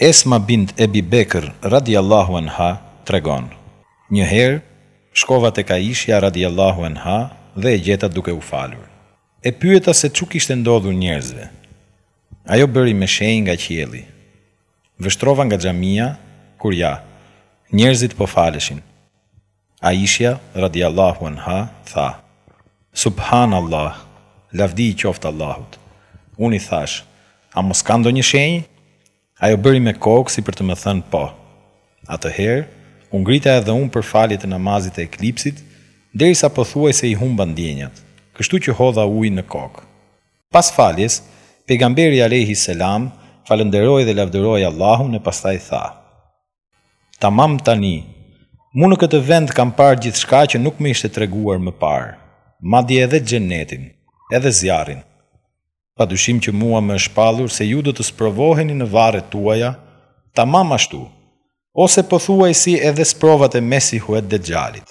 Esma bint Ebi Bekr radijallahu anha tregon, Një herë, shkova tek Aishja radijallahu anha dhe e gjeta duke u falur. E pyeta se ç'u kishte ndodhur njerëzve. Ajo bëri me shenjë nga qielli. Vështrova nga xhamia, kur ja, njerëzit po faleshin. Aishja, radijallahu anha, tha, Subhan Allah, lavdi i qoftë Allahut! Unë i thashë, A mos ka ndonjë shenjë? Ajo bëri me kokë si për të më thënë po. Atëherë, u ngrita edhe unë për falje të namazit të eklipsit, derisa pothuajse i humba ndjenjat, kështu që hodha ujë në kokë. Pas faljes, Pejgamberi alejhi selam falënderoi dhe lavdëroi Allahun e pastaj tha, Tamam tani. Mu në këtë vend kam parë gjithçka që nuk më ishte treguar më parë, madje edhe xhenetin, edhe zjarrin. Padyshim që mua më është shpallur se ju do të sprovoheni në varret tuaja tamam ashtu, ose pothuaj si edhe sprovat e Mesihut e Dexhalit.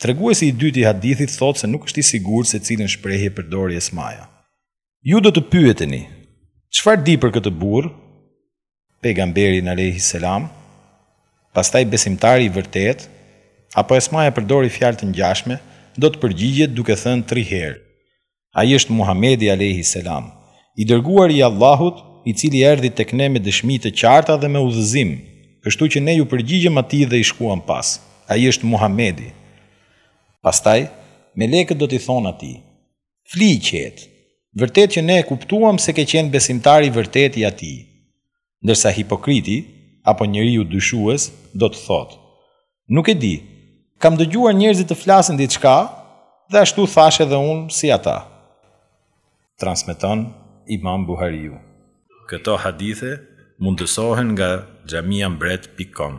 Treguesi i dytë i hadithit thotë se nuk është i sigurt se cilën shprehje përdori Esmaja. Ju do të pyeteni, Çfarë di për këtë burrë, pejgamberin alejhi selam, pastaj besimtari i vërtetë, apo Esmaja përdori fjalë të ngjashme, do të përgjigjet duke thënë tri herë, Ai është Muhamedi alejhi selam, i dërguari i Allahut, i cili erdhi tek ne me dëshmi të qarta dhe me udhëzim, kështu që ne iu përgjigjëm atij dhe i shkuam pas. Ai është Muhamedi. Pastaj, melekët do t'i thonë atij, Fli i qetë! Vërtet që ne e kuptuam se ke qenë besimtar i vërtetë i atij. ndërsa hipokriti apo njeriu dyshues do të thotë, Nuk e di, kam dëgjuar njerëzit të flasin diçka dhe ashtu thashë edhe unë si ata. Transmeton Imam Buhariu. Këto hadithe mundësohen nga xhamiambret.com.